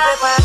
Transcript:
Bye-bye.